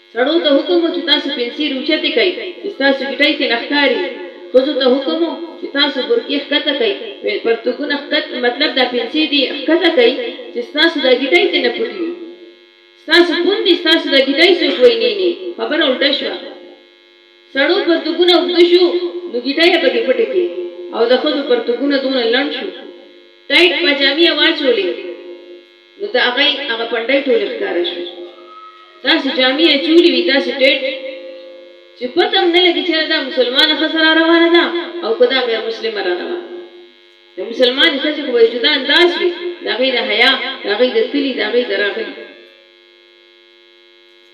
سړو ته حکم و چې تاسو پنسیرې اوچتې کړئ چې ستاسو ګیټۍ ترې نه ښکاري. ښځو ته حکم و چې تاسو بورکې ښکته کړئ، ویل پرتوګونه ښکت مطلب دا پنسې دې ښکته کړئ چې ستاسو دا ګیټۍ ترې نه پټې وي. ستاسو پوندې ستاسو دا ګیټۍ څوک وینې نې. خبره الټه شوه. سړو پرتوګونه اوږده شو نو ګیټۍ پکې پټې کړې او د ښځو پرتوګونه دونه لنډ شو. ټایټ پاجامې یې واچولې. نو د هغه هغه پنډۍ ټولې ښکاره شوې. داسې جامې یې اچولي وي، داسې ټیټ چې پته هم نه لګي چې دا مسلمانه ښځه را روانه ده او که دا غیر مسلمه را روانه ده. د مسلمانې ښځې خو به جدا انداز وي، د هغې د حیا، د هغې د تلي، د هغې د راغلي.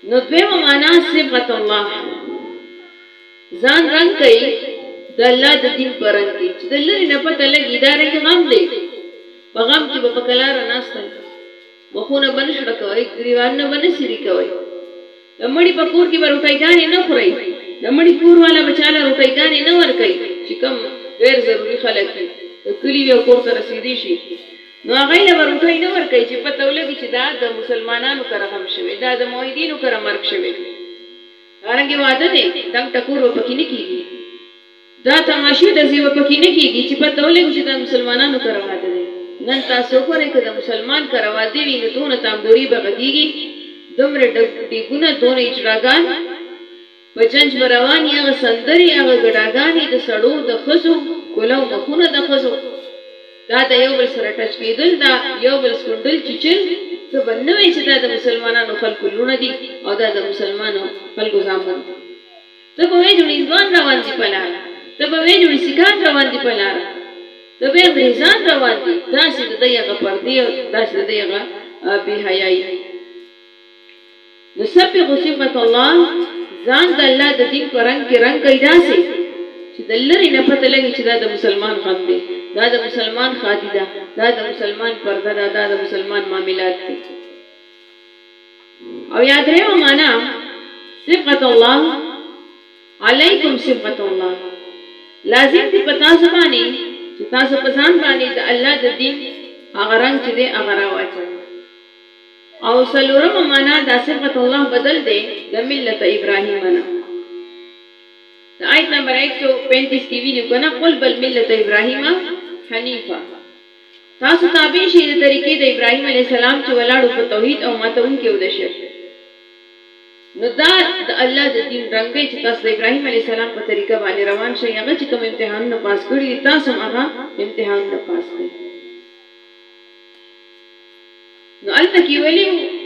نو دویمه مانا صبغت الله ځان رنګ کوي د الله د دین په رنګ کې چې د لرې نه پته لګي دا رنګ غم دی په غم کې به په کلاره ناسته مخونه به نه شړه کوئ ګریوانونه به نه څیري کوئ د مړي په کور کې به روټیګانې نه خورئ د مړي کور والا به چاله روټیګانې نه ورکوي چې کوم غیر ضروري خلک دي د کلي یو کور ته رسېدی شي نو هغوی له به روټۍ نه ورکوي چې پته ولګي چې دا د مسلمانانو کره غم شوی، دا د موحدینو کره مرګ شوی دی. دارنګه واده دی، دنګ ټکور به پکې نه کېږي، دا تماشې ډزې به پکې نه کېږي چې پته ولګي چې دا د مسلمانانو کره واده دی. نن تاسو وګورئ که د مسلمان کره واده وي نو دونه تامبوري به غږېږي، دومره ډېګونه، دونه اجراګان، په جنج به روان یې هغه سندرې، هغه ګډاګانې، د سړو، د ښځو، کولو مخونه د ښځو، دا د یو بل سره ټچ کېدل، دا یو بل څکونډل، چیچل، ته به نه وایې چې دا د مسلمانانو خلکو لوڼه دي او دا د مسلمانو خلکو زامن دي، ته به وایې دوړي هندوان روان دي په لاره، ته به وایې دوړي سیکان روان دي په لاره، ته به وایې انګریزان روان دي، داسې د دوی هغه پردې او داسې د دوی هغه بې حیایي. نسبغ صبغة الله، ځان د الله د دین په رنګ کې رنګ کړئ داسې چې د لرې نه پته لګي چې دا د مسلمان غم دی، دا د مسلمان ښادي ده، دا د مسلمان پرده ده، دا د مسلمان معاملات دي. او یا درېیمه معنا، صبغة الله، علیکم صبغة الله، لازم دي په تاسو باندې چې تاسو په ځان باندې د الله د دین هغه رنګ چې دی هغه راواچوئ. او سلورمه معنا دا صفت الله بدل دی د ملت ابراهیم نه د آیت نمبر 135 کې ویلو کنه قل بل ملت ابراهیم حنیفه تاسو تابع شئ د طریقې د ابراهیم علی السلام چې ولاړو په توحید او ماتون کې ود شي نو دا د الله د دین رنگ دی چې تاسو د ابراهیم علی السلام په طریقه باندې روان شئ هغه چې کوم امتحانونه پاس کړی تاسو هغه امتحانونه پاس کړئ نو الته کې ویلي وو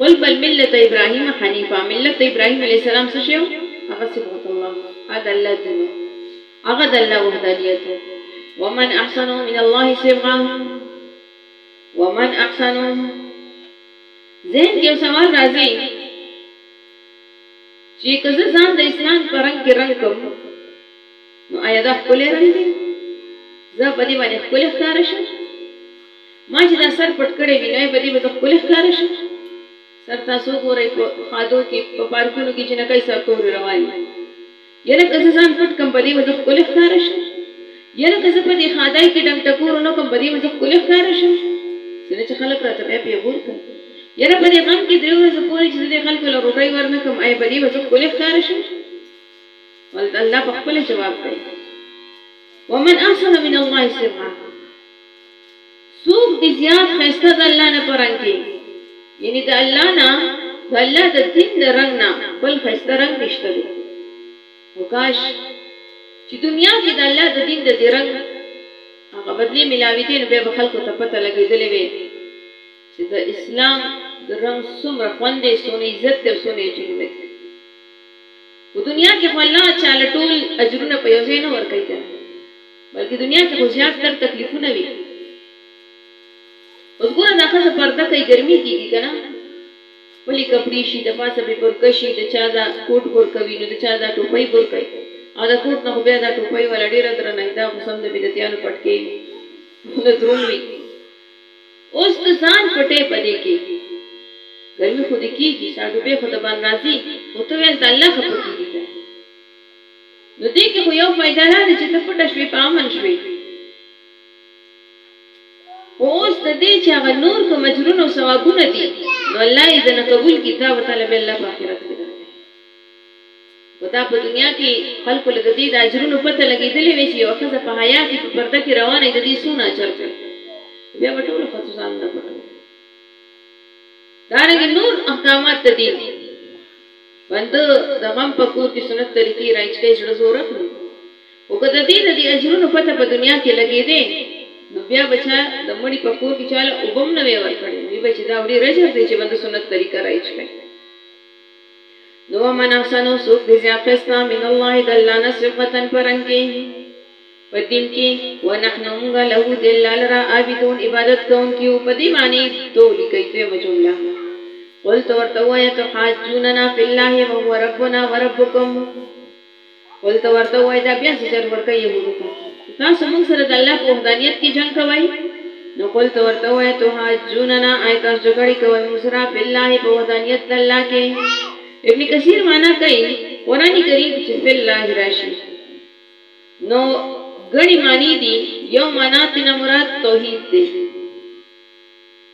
قل بل ملت ابراهیم حنیفا ملت ابراهیم علیه السلام څه شو هغه صبغت الله هغه الله دین هغه د الله وحدانیت ومن احسن من الله صبغا ومن احسن ذهن کې سوال راځي چې کزه ځان د اسلام پرنګ کې رنگ کوم نو آیا دا ښکلی رنګ دی؟ زه په دې باندې ښکلی ښکاره شم؟ ما چې دا سر پټ کړی وي، نو آیا په دې به زه ښکلی ښکاره شم؟ سر تاسو وګورئ، په ښادو کې، په پارکونو کې جینکۍ سرتورې روانې دي. یاره که زه ځان پټ کړم، په دې به زه ښکلی ښکاره شم؟ یاره که زه په دې ښادۍ کې ډنګ ټکور ونه کړم، په دې به زه ښکلی ښکاره شم؟ څنګه چې خلک راته بیا پیغور کوي، یاره په دې غم کې درې ورځې پورې چې زه دې خلکو له روټۍ ورنه کړم، آیا په دې به زه ښکلی ښکاره شم؟ ولد الله په خپل جواب دی ومن احسن من الله سرا سوق دي زیات خيسته د الله نه پرانګي یعنی د الله نه د الله د دین د رنگ نه بل خيسته رنگ نشته دی وکاش چې دنیا کې د الله د دین د دې رنگ هغه بدلی ملاوي دي نو به خلکو ته پته لګېدلې وي چې د اسلام د رنگ څومره خوند دی څومره عزت دی څومره چلوي په دنیا کې خو الله چاله ټول اجرونه په یو ځای نه ورکوي که بلکې دنیا کې خو زیات تر تکلیفونه وي اوس ګوره دا ښځه پرده کوي ګرمي کېږي که نه خپلې کپړې شي د پاسه به برکه شي د چا دا کوټ برکه وي نو د چا دا ټوپۍ برکه وي او دا کوټ نه خو بیا دا ټوپۍ والا ډېره درنه وي دا خو سم د بدعتیانو پټکې وي نو درون وي اوس ته ځان پټې په دې کې ګرمي خو دې کېږي ساه ډوبې خو د باندې راځي خو ته ویل د الله خپه کېږي که نو دې کې خو یو فایده دا ده چې ته پټه شوې په امن شوې خو اوس د دې چې هغه نور کوم اجرونه او ثوابونه دي نو الله یې ځنه قبول کړي دا به طالب الله په آخرت کې خو دا په دنیا کې خلکو له د دې د اجرونو پته لګېدلې وی چې یوه ښځه په حیا کې په پرده کې روانه وي د دې څونه اجر دی نو بیا به ټولو ښځو ځانونه پټول دارنګه نور احکامات د دین بنده د غم په کور کې سنت طریقې راځي چې زړه زور کړو او که د دې د دې اجرونو پته په دنیا کې لګې دي نو بیا بچا د مړي په کور کې چاله وبم نه وی ورکړي وی بچ دا وړي رجر دی چې بند سنت طریقه راځي نو ومن احسن سوق دې زیات خستا من الله د الله نه صفتن پرنګي په دین کې ونحنو موږ له دې الله لرا عابدون عبادت کوونکي او په دې معنی دوه لیکي دویمه جمله قلت ورته وایه تحاجوننا فی الله وهو ربنا وربکم ولې ته ورته ووایې دا بیا څه چل ورکه یې مونږ ته که تاسو مونږ سره د الله په وحدانیت کې جنګ کوئ نو قل ته ورته ووایه تحاجوننا آیا تاسو جګړې کوئ مونږ سره فی الله په وحدانیت د الله کې ابن کثیر معنا کوي قران کریم کې چې فی الله راشي نو غړي معنی دي یو معنا تینا مراد توحید دی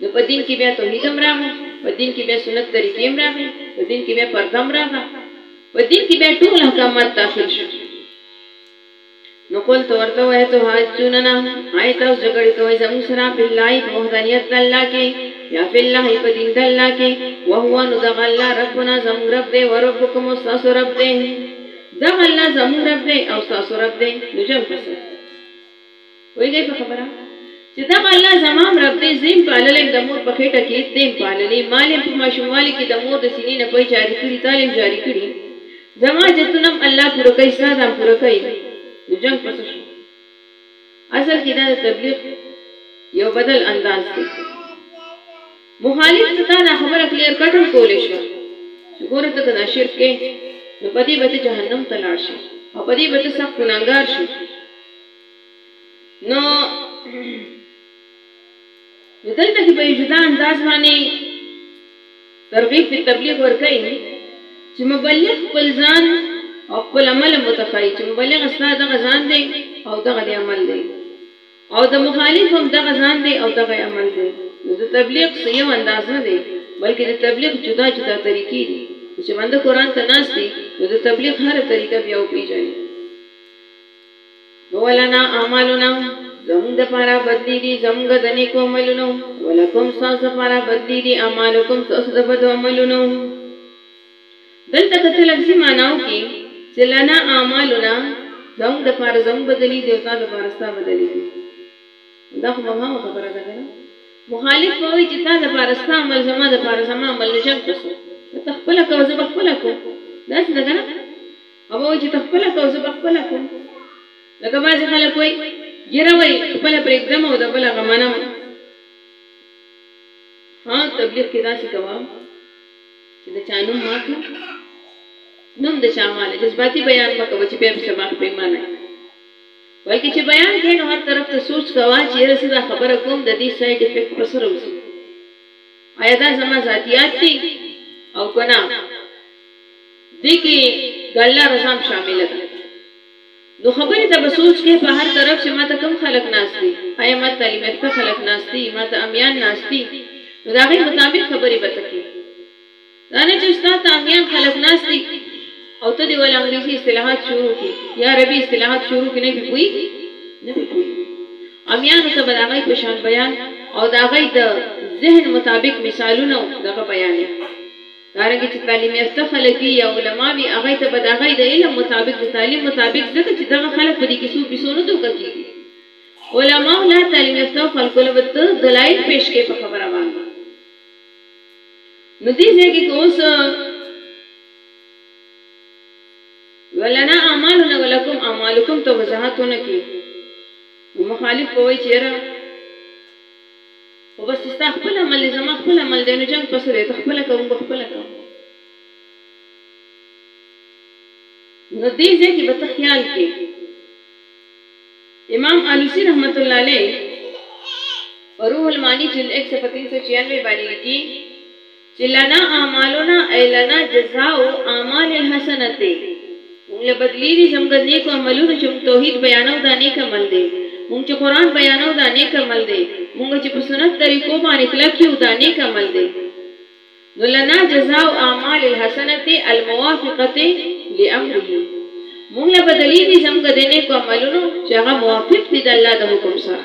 نو په دين کې بيا توحيد هم راغو، په دين کې بيا سنت طريقې هم راغلې، په دين کې بيا پرده هم راغه، په دين کې بيا ټول احکامات داخل شو. نو قول ته ورته وایي ته حاجوننا آی تاسو جګړې کوي زموږ سره په الله په وحدانیت د الله کې یا په الله په دین د الله کې وهو نو د الله ربنا زموږ رب دی او ربکم او تاسو رب دی دا الله زموږ رب دی او تاسو رب دی نو جنګ وسه پوهیږی په خبره چی دغه الله زمام رب دی زه یم پاللی د مور په خیټه کی دی یم پاللی مال یم په ماشوموالی کی د مور د سینی نه پی جاری کړی تال یم جاری کړی زما حاجتونه هم الله پوره کوي ستا دام پوره کوي نو جنګ په څه شو اصل کی دا د تبلیغ یو بدل انداز دی مخالف ته تا دا خبره کلیر کټ هم کولی شوه چې ګوره ته که دا شرک کړې نو په دې به ته جهنم ته لاړ شې او په دې به ته سخت ګناهګار شې نو نو دلته کې په جدا انداز باندې ترغیب په تبلیغ ورکړي چې مبلغ خپل ځان او خپل عمل متخایي چې مبلغ استاد دغه ځان دی او دغه دی عمل دی او د مخالف هم دغه ځان دی او دغه عمل دی نو د تبلیغ څه یو انداز نه دی بلکې د تبلیغ جدا جدا طریقې دي نو چې بنده قرآن ته ناست دی نو د تبلیغ هره طریقه بیا وپیژني نو ولنا اعمالنا زمونږ د پاره بدلی دي زمونږ د نیکو عملونو ولکم تاسو لپاره بدلی دي اعمالکم تاسو د بدو عملونو دلته که څه لفظي معناو کې چې لنا اعمالنا زموږ د پاره زموږ بدلي دي او ستا د پاره ستا بدلي دي نو دا خو مبهمه خبره ده کنه مخالف به وایي چې تا د پاره ستا عمل زما د پاره زما عمل نو جنګ پسو که ته خپله کوه زه به خپله کوم داسې ده کنه او به وایي چې ته خپله کوه زه به خپله کوم لکه بعضې خلک وایي ږیره وایي خپله پرېږدم او د بل هغه منم ها تبلیغ کې داسې کوه چې د چا نوم مه اخله نوم د چا ماله جذباتي بیان مه کوه چې بیا به سبا پریمانه بلکې چې بیان کین نو هر طرف ته سوچ کوه چې یاره څه دا خبره کوم د دې سایډ افیکټ په سره وځي آیا دا زما ذاتیات دي او کنه دې کې د الله رضا شامل ده نو خبرې ته به سوچ کښې په هر طرف چې ماته کوم خلق ناست دي ايا ماته تعليم يافته خلق ناست دي ماته اميان ناست دي نو د هغې مطابق خبرې به ته کښې دا نه چې استاد ته اميان خلق ناست دي او ته دې ولا انګريزي اصطلاحات شروع کړي يا عربي اصطلاحات شروع کړي نه به پوي نه به پوي اميانو ته به د هغې په شان بيان او د هغې د ذهن مطابق مثالونه دغه بيانې دارنګه چې تعلیم یافته خلک وي یا علما وي هغوی ته به د هغوی د علم مطابق د تعلیم مطابق ځکه چې دغه خلک په دې کیسو پیسو نه دوکه کیږي علماو لا تعلیم یافته خلکو له به ته دلایل پیش کړې په خبره باندې نو دې ځای کې که اوس ولنا اعمالنا ولکم اعمالکم ته وضاحت ونه کړي مخالف کوي چیرې خو بس چې ستا خپل عمل دی زما خپل عمل دی نو جنګ په څه دی ته خپله کوه موږ خپله کوو نو دې ځای کې به ته خیال کې امام علوسی رحمت الله علیه روح المانی جلد 1 صفحه 396 باندې لیکي چې لنا اعمالنا ای لنا جزاء اعمال الحسنة دی مونږ له بدلی دی زمونږ د نیکو عملونو چې مونږ توحید بیانو دا نیک عمل دی مونږ چې قرآن بیانو دا نیک عمل دی مونږ چې په سنت طریقو باندې کلک یو دا نیک عمل دی نو لنا جزاء اعمال الحسنة الموافقة لامره مونږ له بدلی دی زمونږ د نیکو عملونو چې هغه موافق دي د الله د حکم سره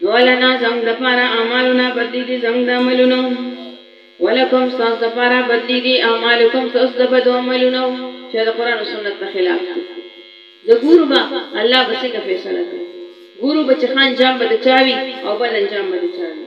نو ولنا زموږ دپاره اعمالنا بدلېږي زموږ د عملونو ولکم ستاسو دپاره بدلېږي اعمالکم ستاسو د بدو عملونو چې د قرآن او سنت نه خلاف دي زه ګورو به الله به څنګه فیصله کوي ګورو به چې ښه انجام به د چا وي او بد انجام به د چا وي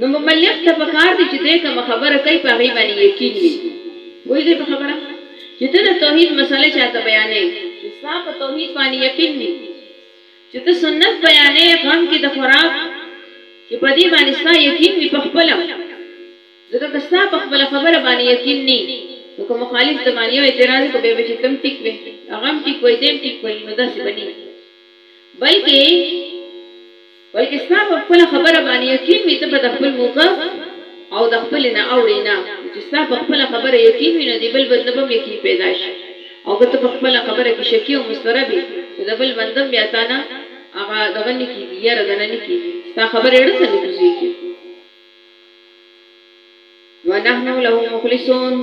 نو مبلغ ته پکار دي چې دی کومه خبره کوي په هغې باندې یقین وي پوهېږئ په خبره چې ته د توحید مسله چاته بیانې چې ستا په توحید باندې یقین وي چې ته سنت بیانې غم کې د خوراک چې په دې باندې ستا یقین وي په خپل ځکه که ستا په خپل خبره باندې یقین نه نو کوم مخالف ته باندې یو اعتراض کوي به چې تم ټیک وي هغه ټیک وي دیم ټیک وي نو داسې بني بلکې بلکې ستا په خپل خبره باندې یقین وي ته به د خپل موقف او د خپل نه اوړې نه چې ستا په خپل خبره یقین وي نو دی بل بند به یقین پیدا شي او که ته په خپل خبره کې شکی او مستربي نو د بل بندم بیا تا نه هغه دغه نه کیږي یاره د نه نه کیږي ستا خبره ډېر څه نه کوزي کی ونحنو له مخلصون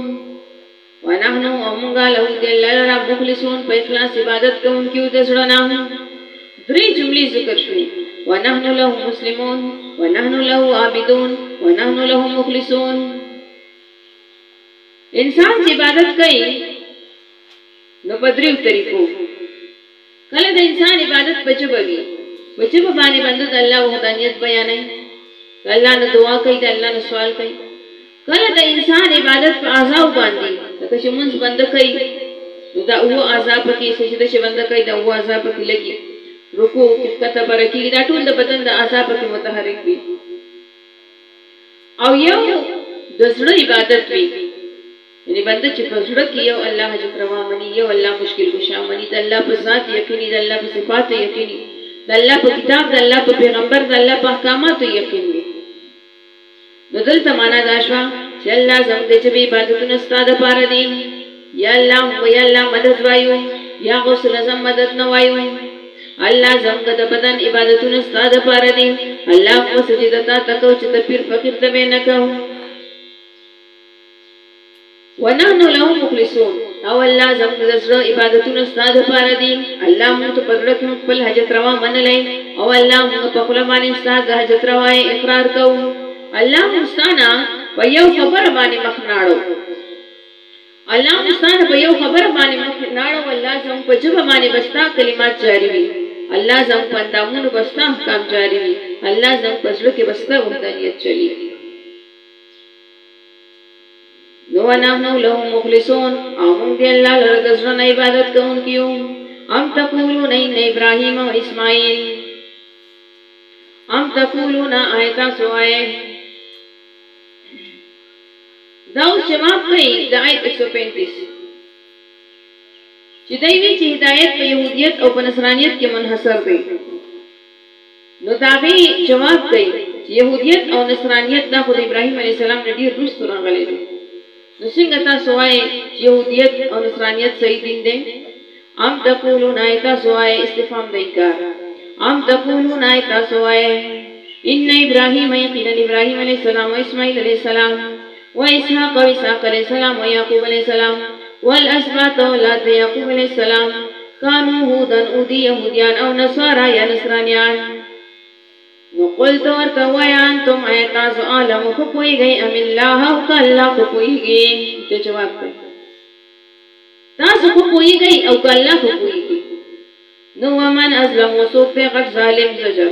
ونحن او مونږه له دې الله لره مخلصون په اخلاص عبادت کوونکیو د زړه نه درې جملې ذکر شوې ونحن له مسلمون ونحن له عابدون ونحن له مخلصون انسان چې عبادت کوي نو په دریو طریقو کله د انسان عبادت په ژبه وي، په ژبه باندې بنده د الله وحدانیت بیانوي، د الله نه دعا کوي، د الله نه سوال کوي. کله د انسان عبادت په اعضاو باندې، لکه چې مونځ بنده کوي، نو دا اووه اعضا پکې، سجده چې بنده کوي دا اووه اعضا پکې لګي، رکوع کې ښکته بره کېږي، دا ټول د بدن د اعضا پکې متحرک وي. او یو د زړه عبادت وي. یعنی بنده چه په زړه کی یو الله حاجت روا منی یو الله مشکل ګشا منی د الله په ذات یقینی د الله په صفاتو یقینی د الله په کتاب د الله په پیغمبر د الله په احکاماتو یقین دی نو دلته معنا دا شوه چې الله زموږ د جبې عبادتونه ستا د پاره دي یا الله موږ یا الله مدد وایو یا غوث لازم مدد نه وایو الله زموږ د بدن عبادتونه ستا د پاره دي الله موږ سجده ته تکو چې د پیر فقیر ته نه کوو ونحن له مخلصون او الله زموږ د زړه عبادتونه ستا دپاره دي الله موږ ته په زړه کې هم خپل حاجت روا منلی او الله موږ په خوله باندې ستا د حاجت روا اقرار کوو الله موږ ستا نه په یو خبره باندې مخ ناړو الله موږ ستا نه په یو خبره باندې مخ ناړو الله زموږ په ژبه باندې به ستا کلمات جاري وي الله زموږ په اندامونو به ستا احکام جاري وي الله زموږ په زړه کې به ستا وحدانیت چلیږي نو ونحن له مخلصون او موږ دی الله لره د زړه نه عبادت کوونکي یو ام تقولون ان ابراهیم او اسماعیل ام تقولون آیتا سوای دا اوس جواب کوي د آیت 135 چې دوی وی چې هدایت په يهودیت او په نصرانیت کې منحصر دی نو داغي جواب کوي چې يهوديت او نصرانيت دا خو د ابراهيم عليه السلام نه ډير وروسته راغلي دي نو څنګه تاسو وايې چې يهوديت او نصرانيت صحيح دين دی ام تقولون آية تاسو وايې استفهام د انکار ام تقولون آية تاسو وايې ان ابراهيم يقينا ابراهيم عليه السلام و اسماعيل عليه السلام و اسحاق او اسحاق علیه السلام و یعقوب علیه السلام و الاسباط او اولاد د یعقوب علیه السلام کانو هودن او دی یهودیان او نصارا یا نصرانیان نو قل تو ورته وای انتم ای تاسو عالم خو پویږئ ام الله او که الله خو پویږي ته جواب کوي تاسو خو پویږئ او که الله خو پویږي نو ومن ازلم وسوک دی غټ ظالم زجر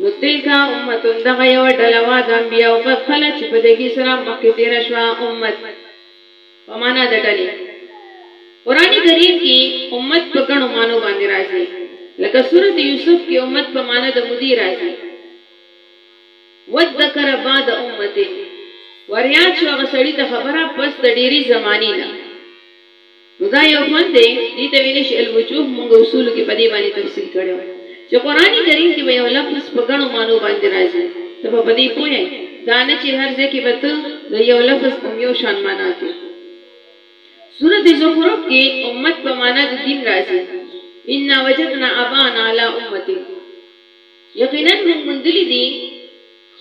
نو تلک امة دغه یوه ډله وه د انبیاوو قد خلت چې په دهی سره مخکې تیره شوه امت په معنا د ډلې قرآن کریم کې امت په ګڼو معنو باندې راځي لکه سورت یوسف کې امت په معنا د مودي راځي وذکر بعد امتین وریاد شو هغه سړی ته خبره پس د ډیری زمانی نه نو دا یو خوند دی دې ته ویل شي الوجوه موږ اصول کې په دې باندې تفصیل کړو چې قران کریم کې به یو لفظ په ګڼو مانو باندې راځي ته په دې پوهه دا نه چې هر ځای کې به ته د یو لفظ په یو شان معنا کې سورته زخرف کې امت په معنا د دین راځي ان وجدنا ابانا علی امته یقینا موږ مندلې دي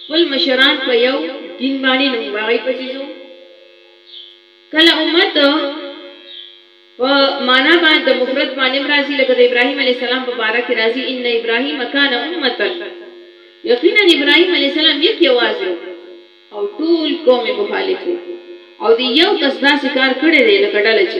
خپل مشران په یو دین باندې نو باغې پچې کله امت په معنا باندې د مفرد باندې راځي لکه د ابراهيم عليه السلام په باره کې راځي ان ابراهيم کان امتا یقینا ابراهيم عليه السلام یک یوازې او ټول قوم مخالفو او دی یو کس داسې کار کړی دی لکه ډله چې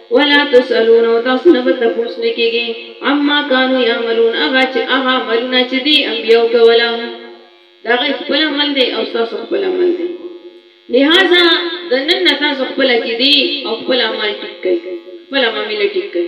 ولا تسألون او تاسو نه به تپوس نه کېږي عما کانو یعملون هغه چې هغه عملونه چې دي انبیاو کوله د هغوی خپل عمل دی او ستاسو خپل عمل دی لهذا د نن نه تاسو خپل عقیدې او خپل عمل ټیک کړئ خپل معاملې ټیک کړئ